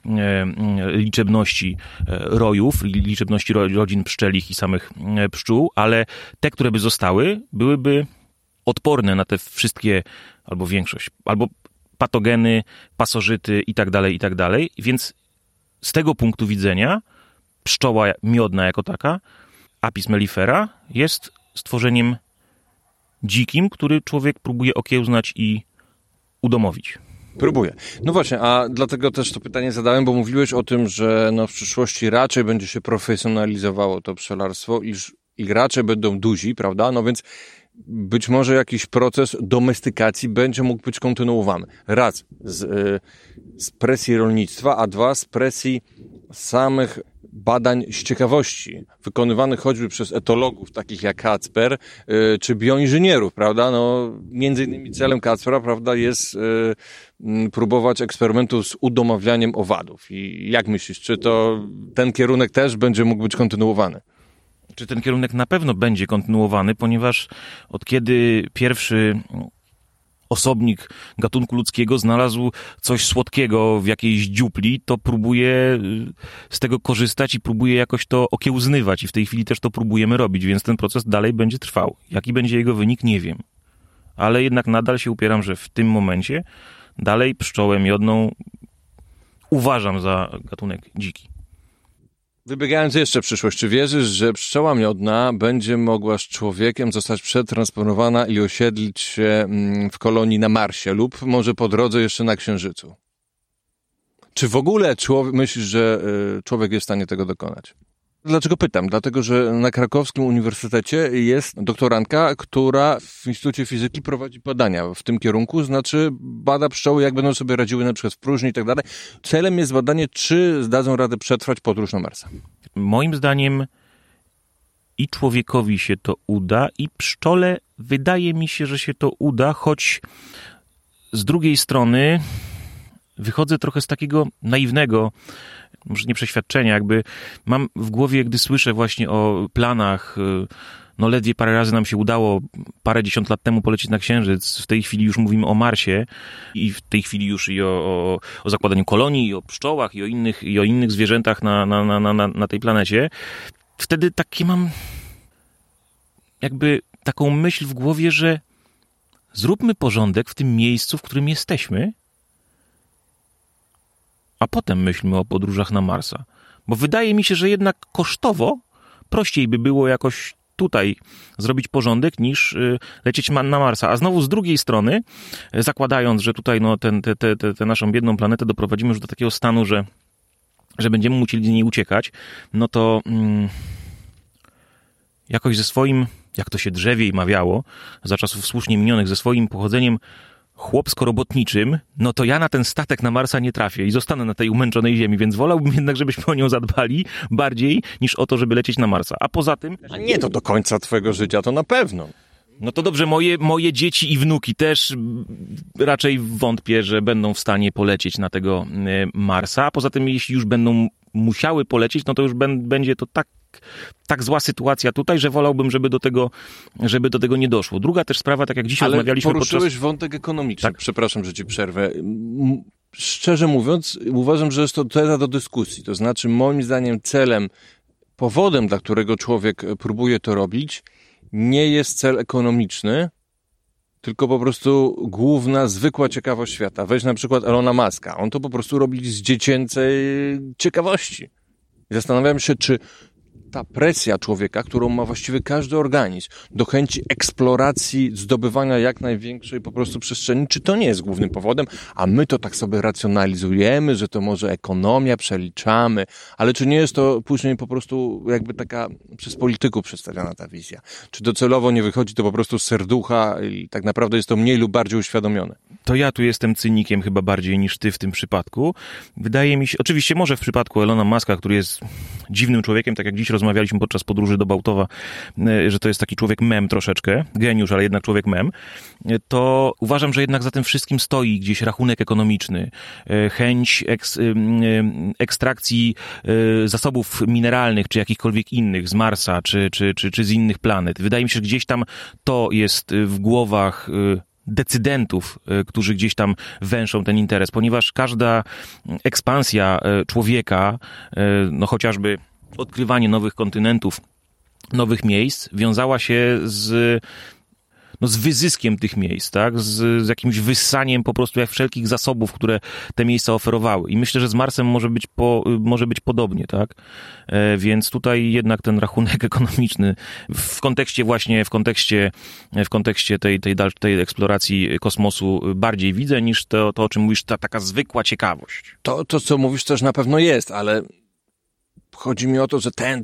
e, liczebności e, rojów, liczebności rodzin pszczelich i samych e, pszczół, ale te, które by zostały, byłyby odporne na te wszystkie, albo większość, albo patogeny, pasożyty i tak dalej, i tak dalej. Więc z tego punktu widzenia pszczoła miodna jako taka, Apis mellifera, jest stworzeniem dzikim, który człowiek próbuje okiełznać i udomowić. Próbuję. No właśnie, a dlatego też to pytanie zadałem, bo mówiłeś o tym, że no w przyszłości raczej będzie się profesjonalizowało to pszczelarstwo, iż i raczej będą duzi, prawda? No więc być może jakiś proces domestykacji będzie mógł być kontynuowany. Raz z, y, z presji rolnictwa, a dwa z presji samych badań z ciekawości, wykonywanych choćby przez etologów, takich jak Kacper, y, czy bioinżynierów, prawda? No, między innymi celem Kacpera, prawda, jest y, próbować eksperymentów z udomawianiem owadów. I jak myślisz, czy to ten kierunek też będzie mógł być kontynuowany? Czy ten kierunek na pewno będzie kontynuowany, ponieważ od kiedy pierwszy osobnik gatunku ludzkiego znalazł coś słodkiego w jakiejś dziupli, to próbuje y, z tego korzystać i próbuje jakoś to okiełznywać. I w tej chwili też to próbujemy robić, więc ten proces dalej będzie trwał. Jaki będzie jego wynik, nie wiem. Ale jednak nadal się upieram, że w tym momencie dalej pszczołę miodną uważam za gatunek dziki. Wybiegając jeszcze w przyszłość, czy wierzysz, że pszczoła miodna będzie mogła z człowiekiem zostać przetransponowana i osiedlić się mm, w kolonii na Marsie lub może po drodze jeszcze na Księżycu? Czy w ogóle człowiek, myślisz, że y, człowiek jest w stanie tego dokonać? Dlaczego pytam? Dlatego, że na krakowskim uniwersytecie jest doktorantka, która w Instytucie Fizyki prowadzi badania w tym kierunku, znaczy bada pszczoły, jak będą sobie radziły na przykład w próżni i tak dalej. Celem jest badanie, czy zdadzą radę przetrwać podróż na Marsa. Moim zdaniem i człowiekowi się to uda, i pszczole wydaje mi się, że się to uda, choć z drugiej strony wychodzę trochę z takiego naiwnego może nie przeświadczenia, jakby mam w głowie, gdy słyszę właśnie o planach, y, no ledwie parę razy nam się udało parę dziesiąt lat temu polecieć na Księżyc. W tej chwili już mówimy o Marsie i w tej chwili już i o, o, o zakładaniu kolonii, i o pszczołach, i o innych, i o innych zwierzętach na, na, na, na, na tej planecie. Wtedy takie mam jakby taką myśl w głowie, że zróbmy porządek w tym miejscu, w którym jesteśmy a potem myślmy o podróżach na Marsa. Bo wydaje mi się, że jednak kosztowo prościej by było jakoś tutaj zrobić porządek niż y, lecieć na Marsa. A znowu z drugiej strony, y, zakładając, że tutaj no, tę te, te, te, te naszą biedną planetę doprowadzimy już do takiego stanu, że, że będziemy musieli z niej uciekać, no to mm, jakoś ze swoim, jak to się drzewiej mawiało, za czasów słusznie minionych, ze swoim pochodzeniem chłopsko-robotniczym, no to ja na ten statek na Marsa nie trafię i zostanę na tej umęczonej ziemi, więc wolałbym jednak, żebyśmy o nią zadbali bardziej niż o to, żeby lecieć na Marsa. A poza tym... A nie to do końca twojego życia, to na pewno. No to dobrze, moje, moje dzieci i wnuki też raczej wątpię, że będą w stanie polecieć na tego e, Marsa. A poza tym, jeśli już będą musiały polecieć, no to już będzie to tak tak zła sytuacja tutaj, że wolałbym, żeby do tego, żeby do tego nie doszło. Druga też sprawa, tak jak dzisiaj Ale rozmawialiśmy poruszyłeś podczas... wątek ekonomiczny. Tak. Przepraszam, że ci przerwę. Szczerze mówiąc, uważam, że jest to teza do dyskusji. To znaczy, moim zdaniem celem, powodem, dla którego człowiek próbuje to robić, nie jest cel ekonomiczny, tylko po prostu główna, zwykła ciekawość świata. Weź na przykład Elona Muska. On to po prostu robi z dziecięcej ciekawości. Zastanawiam się, czy ta presja człowieka, którą ma właściwie każdy organizm, do chęci eksploracji, zdobywania jak największej po prostu przestrzeni, czy to nie jest głównym powodem, a my to tak sobie racjonalizujemy, że to może ekonomia, przeliczamy, ale czy nie jest to później po prostu jakby taka przez polityków przedstawiona ta wizja? Czy docelowo nie wychodzi to po prostu z serducha i tak naprawdę jest to mniej lub bardziej uświadomione? To ja tu jestem cynikiem chyba bardziej niż ty w tym przypadku. Wydaje mi się, oczywiście może w przypadku Elona Muska, który jest dziwnym człowiekiem, tak jak dziś rozmawialiśmy podczas podróży do Bałtowa, e, że to jest taki człowiek mem troszeczkę, geniusz, ale jednak człowiek mem, e, to uważam, że jednak za tym wszystkim stoi gdzieś rachunek ekonomiczny, e, chęć eks, ekstrakcji zasobów mineralnych, czy jakichkolwiek innych z Marsa, czy, czy, czy, czy z innych planet. Wydaje mi się, że gdzieś tam to jest w głowach decydentów, którzy gdzieś tam węszą ten interes, ponieważ każda ekspansja człowieka, no chociażby odkrywanie nowych kontynentów, nowych miejsc, wiązała się z no, z wyzyskiem tych miejsc, tak? Z, z jakimś wyssaniem po prostu jak wszelkich zasobów, które te miejsca oferowały. I myślę, że z Marsem może być, po, może być podobnie, tak? E, więc tutaj jednak ten rachunek [LAUGHS] ekonomiczny w kontekście właśnie, w kontekście, w kontekście tej, tej, tej eksploracji kosmosu bardziej widzę niż to, to o czym mówisz, ta taka zwykła ciekawość. To, to, co mówisz też na pewno jest, ale chodzi mi o to, że ten,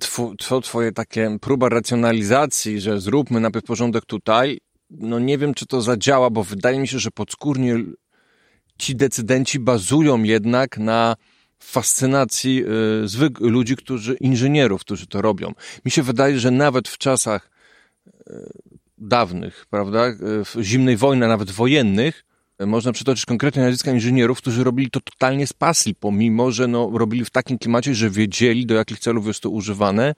to twoje takie próba racjonalizacji, że zróbmy najpierw porządek tutaj, no nie wiem, czy to zadziała, bo wydaje mi się, że podskórnie ci decydenci bazują jednak na fascynacji y, ludzi, którzy, inżynierów, którzy to robią. Mi się wydaje, że nawet w czasach y, dawnych, prawda, y, w zimnej wojny, nawet wojennych, można przytoczyć konkretne nazwiska inżynierów, którzy robili to totalnie z pasji, pomimo, że no, robili w takim klimacie, że wiedzieli, do jakich celów jest to używane,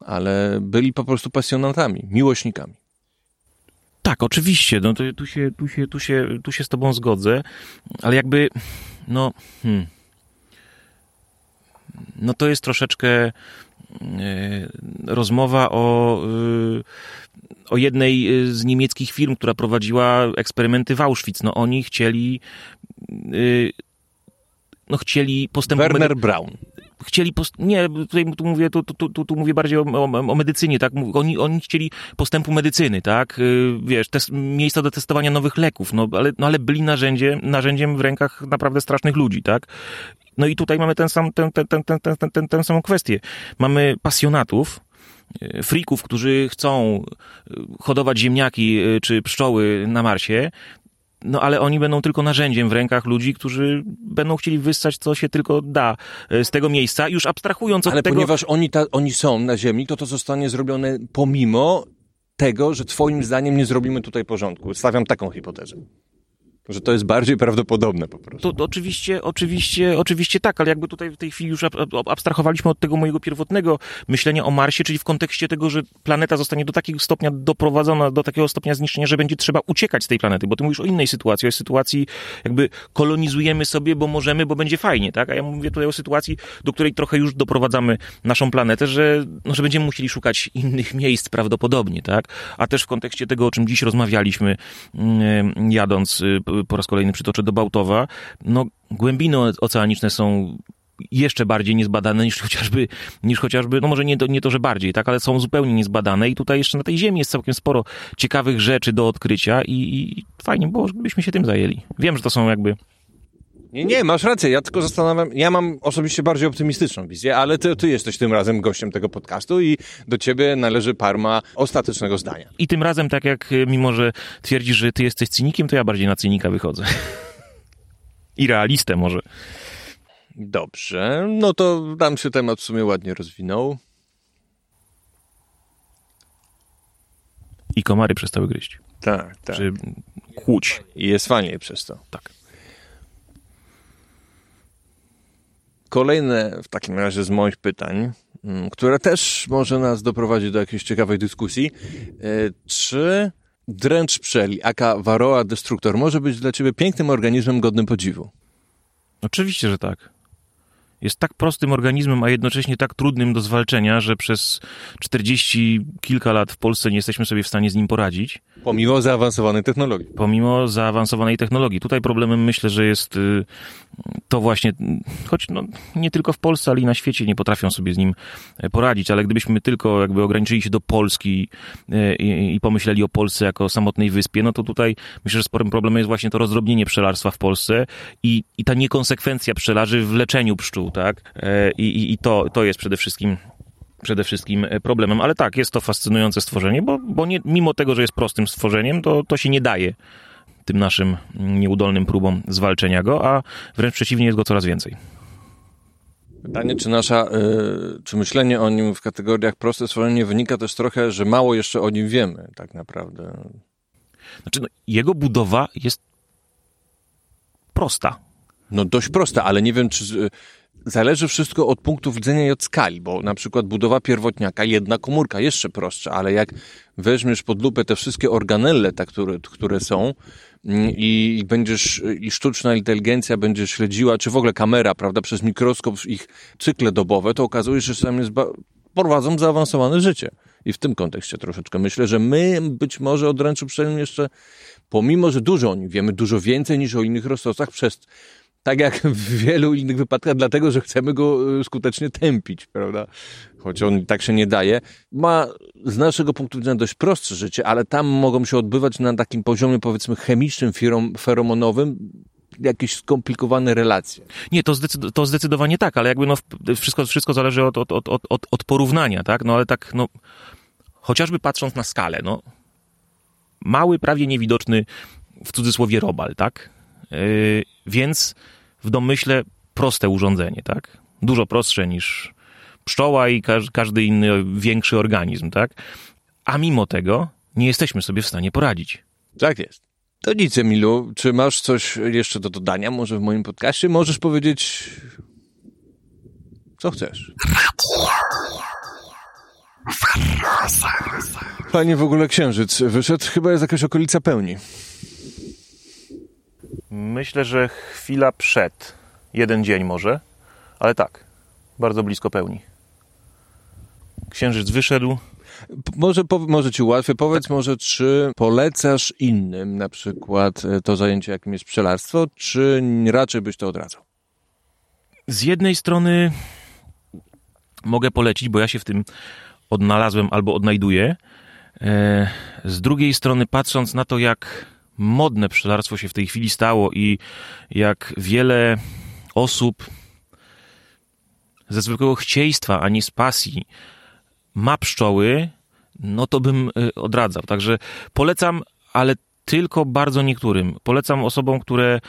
ale byli po prostu pasjonatami, miłośnikami. Tak, oczywiście, no to tu się, tu się, tu się, tu się z tobą zgodzę, ale jakby, no, hmm, no to jest troszeczkę e, rozmowa o, e, o jednej z niemieckich firm, która prowadziła eksperymenty w Auschwitz. No oni chcieli e, no chcieli postępować. Werner Braun chcieli, post- nie, tutaj tu mówię, tu, tu, tu, tu mówię bardziej o, o, o, medycynie, tak, oni, oni chcieli postępu medycyny, tak, y, wiesz, test, miejsca do testowania nowych leków, no ale, no, ale byli narzędzie, narzędziem w rękach naprawdę strasznych ludzi, tak. No i tutaj mamy ten sam, ten, ten, ten, ten, ten, ten, ten samą kwestię. Mamy pasjonatów, y, frików, którzy chcą y, hodować ziemniaki czy pszczoły na Marsie, no ale oni będą tylko narzędziem w rękach ludzi, którzy będą chcieli wyssać, co się tylko da e, z tego miejsca, już abstrahując od ale tego... Ale ponieważ oni, ta, oni są na ziemi, to to zostanie zrobione pomimo tego, że twoim zdaniem nie zrobimy tutaj porządku. Stawiam taką hipotezę. Że to jest bardziej prawdopodobne po prostu. To, to, oczywiście, oczywiście, oczywiście tak, ale jakby tutaj w tej chwili już abstrahowaliśmy od tego mojego pierwotnego myślenia o Marsie, czyli w kontekście tego, że planeta zostanie do takiego stopnia doprowadzona, do takiego stopnia zniszczenia, że będzie trzeba uciekać z tej planety, bo ty mówisz o innej sytuacji, o sytuacji jakby kolonizujemy sobie, bo możemy, bo będzie fajnie, tak? A ja mówię tutaj o sytuacji, do której trochę już doprowadzamy naszą planetę, że, no, że będziemy musieli szukać innych [LAUGHS] miejsc prawdopodobnie, tak? A też w kontekście tego, o czym dziś rozmawialiśmy, mm, jadąc y, po raz kolejny przytoczę do Bałtowa, no głębiny oceaniczne są jeszcze bardziej niezbadane niż chociażby, niż chociażby, no może nie to, nie to, że bardziej, tak, ale są zupełnie niezbadane i tutaj jeszcze na tej ziemi jest całkiem sporo ciekawych rzeczy do odkrycia i, i fajnie było, żebyśmy się tym zajęli. Wiem, że to są jakby nie, nie, masz rację. Ja tylko zastanawiam, ja mam osobiście bardziej optymistyczną wizję, ale ty, ty jesteś tym razem gościem tego podcastu i do ciebie należy parma ostatecznego zdania. I tym razem, tak jak y, mimo, że twierdzisz, że ty jesteś cynikiem, to ja bardziej na cynika wychodzę. [LAUGHS] I realistę może. Dobrze, no to tam się temat w sumie ładnie rozwinął. I komary przestały gryźć. Tak, tak. Czy kłuć. I jest fajnie przez to. Tak. Kolejne w takim razie z moich pytań, mm, które też może nas doprowadzić do jakiejś ciekawej dyskusji. E, czy dręcz pszczeli, aka Varroa destruktor, może być dla ciebie pięknym organizmem godnym podziwu? Oczywiście, że tak jest tak prostym organizmem, a jednocześnie tak trudnym do zwalczenia, że przez 40 kilka lat w Polsce nie jesteśmy sobie w stanie z nim poradzić. Pomimo zaawansowanej technologii. Pomimo zaawansowanej technologii. Tutaj problemem myślę, że jest y, to właśnie, choć no, nie tylko w Polsce, ale i na świecie nie potrafią sobie z nim e, poradzić, ale gdybyśmy tylko jakby ograniczyli się do Polski e, i, i pomyśleli o Polsce jako samotnej wyspie, no to tutaj myślę, że sporym problemem jest właśnie to rozdrobnienie pszczelarstwa w Polsce i, i ta niekonsekwencja pszczelarzy w leczeniu pszczół, tak? E, I, i, to, to jest przede wszystkim przede wszystkim problemem. Ale tak, jest to fascynujące stworzenie, bo, bo nie, mimo tego, że jest prostym stworzeniem, to, to się nie daje tym naszym nieudolnym próbom zwalczenia go, a wręcz przeciwnie jest go coraz więcej. Pytanie, czy nasza, y, czy myślenie o nim w kategoriach proste stworzenie wynika też trochę, że mało jeszcze o nim wiemy, tak naprawdę. Znaczy, no, jego budowa jest prosta. No dość prosta, ale nie wiem, czy zależy wszystko od punktu widzenia i od skali, bo na przykład budowa pierwotniaka, jedna komórka, jeszcze prostsza, ale jak weźmiesz pod lupę te wszystkie organelle, te, które, które są mm, i, będziesz, i sztuczna inteligencja będzie śledziła, czy w ogóle kamera, prawda, przez mikroskop ich cykle dobowe, to okazuje się, że tam jest prowadzą zaawansowane życie. I w tym kontekście troszeczkę myślę, że my być może od ręczu przynajmniej jeszcze, pomimo, że dużo o nim wiemy, dużo więcej niż o innych roztocach, przez tak jak w wielu innych wypadkach, dlatego, że chcemy go y, skutecznie tępić, prawda? Choć on tak się nie daje. Ma z naszego punktu widzenia dość prostsze życie, ale tam mogą się odbywać na takim poziomie, powiedzmy, chemicznym, feromonowym, jakieś skomplikowane relacje. Nie, to, zdecyd to zdecydowanie tak, ale jakby no, wszystko, wszystko zależy od, od, od, od, od porównania, tak? No ale tak, no, chociażby patrząc na skalę, no, mały, prawie niewidoczny, w cudzysłowie robal, tak? Yy, więc w domyśle proste urządzenie, tak? Dużo prostsze niż pszczoła i każdy inny większy organizm, tak? A mimo tego nie jesteśmy sobie w stanie poradzić. Tak jest. To nic, Emilu. Czy masz coś jeszcze do dodania może w moim podcaście? Możesz powiedzieć, co chcesz. Panie w ogóle księżyc wyszedł, chyba jest jakaś okolica pełni. Myślę, że chwila przed. Jeden dzień może, ale tak, bardzo blisko pełni. Księżyc wyszedł. Może, po, może ci ułatwię. Powiedz może, czy polecasz innym na przykład e, to zajęcie, jakim jest pszczelarstwo, czy raczej byś to odradzał? Z jednej strony mogę polecić, bo ja się w tym odnalazłem albo odnajduję. E, z drugiej strony, patrząc na to, jak modne pszczelarstwo się w tej chwili stało i jak wiele osób ze zwykłego chcieństwa, a nie z pasji ma pszczoły, no to bym y, odradzał. Także polecam, ale tylko bardzo niektórym. Polecam osobom, które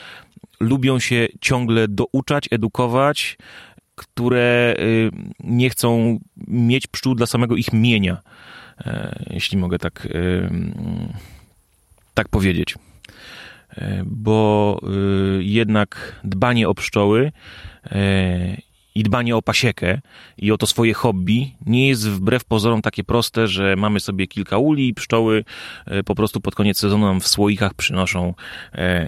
lubią się ciągle douczać, edukować, które y, nie chcą mieć pszczół dla samego ich mienia, e, jeśli mogę tak y, tak powiedzieć. E, bo y, jednak dbanie o pszczoły e, i dbanie o pasiekę i o to swoje hobby nie jest wbrew pozorom takie proste, że mamy sobie kilka uli i pszczoły e, po prostu pod koniec sezonu nam w słoikach przynoszą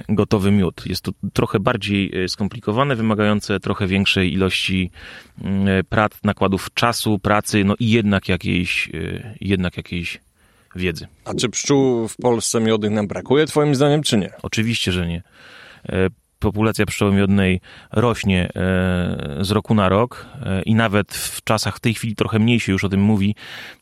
gotowy miód. Jest to trochę bardziej skomplikowane, wymagające trochę większej ilości mm, prac, nakładów czasu, pracy, no i jednak jakiejś, jednak jakiejś wiedzy. A czy pszczół w Polsce miodnych nam brakuje, twoim zdaniem, czy nie? Oczywiście, że nie. Populacja pszczoły miodnej rośnie e, z roku na rok e, i nawet w czasach w tej chwili trochę mniej się już o tym mówi.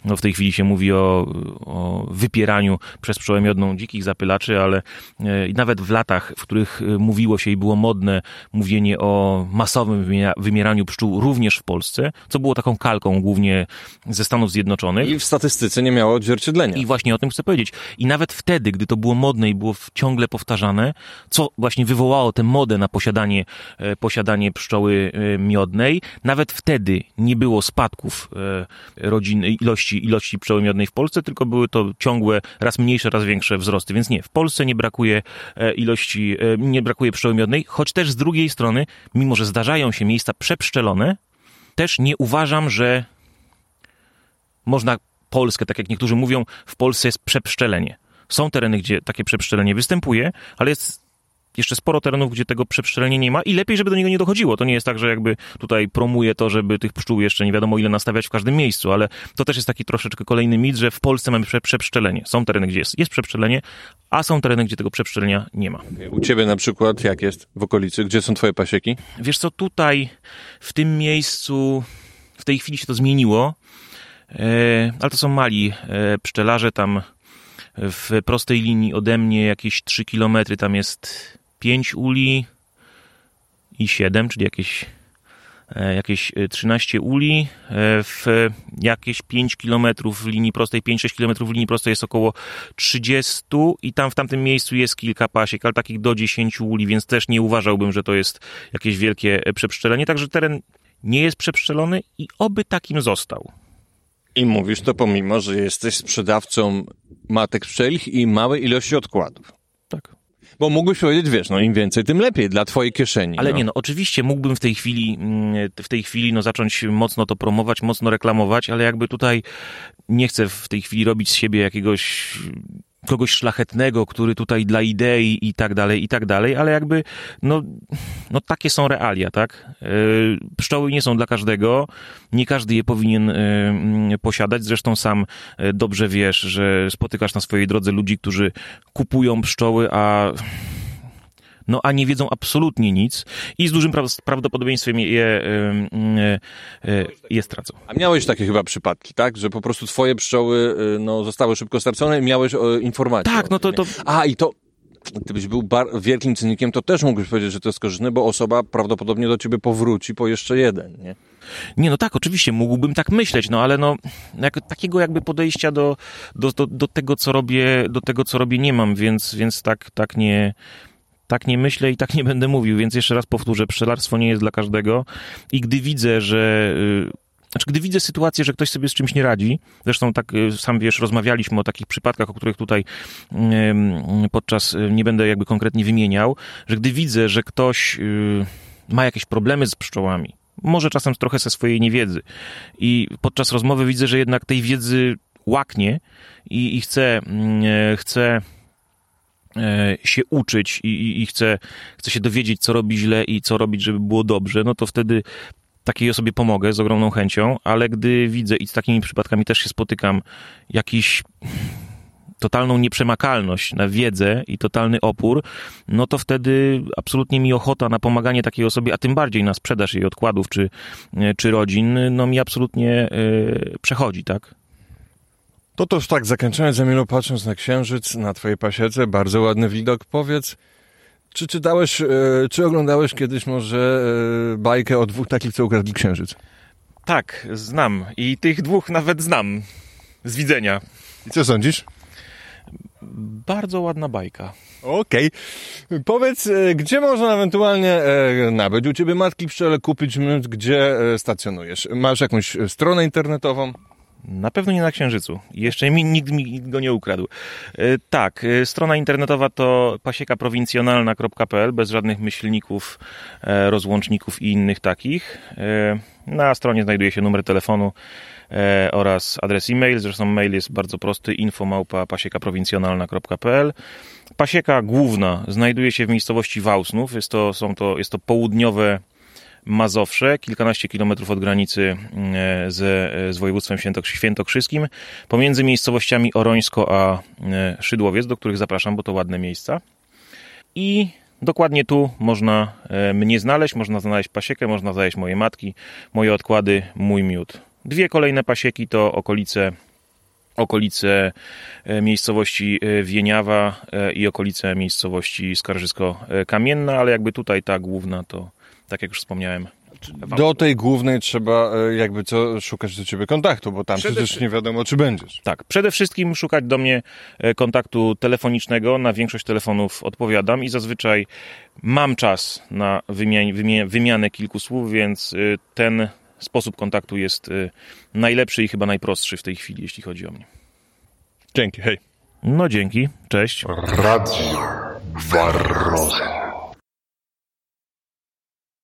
No w tej chwili się mówi o, o wypieraniu przez pszczołę miodną dzikich zapylaczy, ale e, nawet w latach, w których mówiło się i było modne mówienie o masowym wymieraniu pszczół również w Polsce, co było taką kalką głównie ze Stanów Zjednoczonych. I w statystyce nie miało odzwierciedlenia. I właśnie o tym chcę powiedzieć. I nawet wtedy, gdy to było modne i było ciągle powtarzane, co właśnie wywołało ten modę na posiadanie, e, posiadanie pszczoły e, miodnej. Nawet wtedy nie było spadków e, rodziny, ilości, ilości pszczoły miodnej w Polsce, tylko były to ciągłe, raz mniejsze, raz większe wzrosty. Więc nie, w Polsce nie brakuje ilości, nie brakuje pszczoły miodnej, choć też z drugiej strony, mimo że zdarzają się miejsca przepszczelone, też nie uważam, że można Polskę, tak jak niektórzy mówią, w Polsce jest przepszczelenie. Są tereny, gdzie takie przepszczelenie występuje, ale jest jeszcze sporo terenów, gdzie tego przepszczelenia nie ma i lepiej, żeby do niego nie dochodziło. To nie jest tak, że jakby tutaj promuje to, żeby tych pszczół jeszcze nie wiadomo ile nastawiać w każdym miejscu, ale to też jest taki troszeczkę kolejny mit, że w Polsce mamy przepszczelenie. Są tereny, gdzie jest, jest przepszczelenie, a są tereny, gdzie tego przepszczelenia nie ma. U ciebie na przykład jak jest w okolicy? Gdzie są twoje pasieki? Wiesz co, tutaj, w tym miejscu, w tej chwili się to zmieniło, e, ale to są mali e, pszczelarze, tam w prostej linii ode mnie jakieś 3 kilometry, tam jest 5 uli i 7, czyli jakieś, e, jakieś 13 e, uli. E, w jakieś 5 km w linii prostej, 5-6 km w linii prostej jest około 30 i tam w tamtym miejscu jest kilka pasiek, ale takich do 10 uli, więc też nie uważałbym, że to jest jakieś wielkie przepszczelenie. Także teren nie jest przepszczelony i oby takim został. I mówisz to pomimo, że jesteś sprzedawcą matek pszczelich i małej ilości odkładów. Tak. Bo mógłbyś powiedzieć, wiesz, no im więcej, tym lepiej dla twojej kieszeni. Ale no. nie, no oczywiście mógłbym w tej chwili, mm, w tej chwili no, zacząć mocno to promować, mocno reklamować, ale jakby tutaj nie chcę w tej chwili robić z siebie jakiegoś kogoś szlachetnego, który tutaj dla idei i tak dalej, i tak dalej, ale jakby, no, no takie są realia, tak? Yy, Pszczoły nie są dla każdego, nie każdy je powinien yy, posiadać, zresztą sam yy, dobrze wiesz, że spotykasz na swojej drodze ludzi, którzy kupują pszczoły, a no a nie wiedzą absolutnie nic i z dużym pra- prawdopodobieństwem je, je, je, je stracą. A miałeś takie chyba przypadki, tak? Że po prostu twoje pszczoły y, no, zostały szybko stracone i miałeś o, informacje. Tak, no to, to? A, i to... Gdybyś był wielkim cynikiem, to też mógłbyś powiedzieć, że to jest korzystne, bo osoba prawdopodobnie do ciebie powróci po jeszcze jeden, nie? Nie, no tak, oczywiście mógłbym tak myśleć, no ale no jak, takiego jakby podejścia do, do, do, do tego, co robię, do tego, co robię, nie mam, więc, więc tak, tak nie, tak nie myślę i tak nie będę mówił, więc jeszcze raz powtórzę, pszczelarstwo nie jest dla każdego. I gdy widzę, że... Yy, znaczy, gdy widzę sytuację, że ktoś sobie z czymś nie radzi, zresztą tak sam wiesz, rozmawialiśmy o takich przypadkach, o których tutaj podczas, nie będę jakby konkretnie wymieniał, że gdy widzę, że ktoś ma jakieś problemy z pszczołami, może czasem trochę ze swojej niewiedzy i podczas rozmowy widzę, że jednak tej wiedzy łaknie i, i chce, yy, chce się uczyć i, i, i chce, chce się dowiedzieć, co robi źle i co robić, żeby było dobrze, no to wtedy takiej osobie pomogę z ogromną chęcią, ale gdy widzę i z takimi przypadkami też się spotykam, jakiś totalną nieprzemakalność na wiedzę i totalny opór, no to wtedy absolutnie mi ochota na pomaganie takiej osobie, a tym bardziej na sprzedaż jej odkładów czy, czy rodzin, no mi absolutnie yy, przechodzi, tak? To to już tak, zakończając, Emilu, patrząc na księżyc, na twojej pasiece, bardzo ładny widok, powiedz, czy czytałeś, e, czy oglądałeś kiedyś może e, bajkę o dwóch takich, co ukradli księżyc? Tak, znam i tych dwóch nawet znam z widzenia. I co sądzisz? Bardzo ładna bajka. Okej. Okay. Powiedz, e, gdzie można ewentualnie nabyć u ciebie matki pszczele, kupić gdzie stacjonujesz? Masz jakąś stronę internetową? Na pewno nie na Księżycu. Jeszcze mi nikt mi go nie ukradł. Tak, strona internetowa to pasiekaprowincjonalna.pl bez żadnych myślników, rozłączników i innych takich. Na stronie znajduje się numer telefonu oraz adres e-mail. Zresztą mail jest bardzo prosty infomałpa pasiekaprowincjonalna.pl. Pasieka główna znajduje się w miejscowości Wałsnów. Jest to, są to, jest to południowe Mazowsze, kilkanaście kilometrów od granicy z, z województwem świętokrzyskim, pomiędzy miejscowościami Orońsko a Szydłowiec, do których zapraszam, bo to ładne miejsca. I dokładnie tu można mnie znaleźć, można znaleźć pasiekę, można znaleźć moje matki, moje odkłady, mój miód. Dwie kolejne pasieki to okolice okolice miejscowości Wieniawa i okolice miejscowości Skarżysko-Kamienna, ale jakby tutaj ta główna to tak jak już wspomniałem. Do tej głównej trzeba jakby co szukać do ciebie kontaktu, bo tam przede przecież nie wiadomo, czy będziesz. Tak, przede wszystkim szukać do mnie kontaktu telefonicznego. Na większość telefonów odpowiadam i zazwyczaj mam czas na wymian wymianę kilku słów, więc ten sposób kontaktu jest najlepszy i chyba najprostszy w tej chwili, jeśli chodzi o mnie. Dzięki, hej. No dzięki, cześć. Radio Barroza.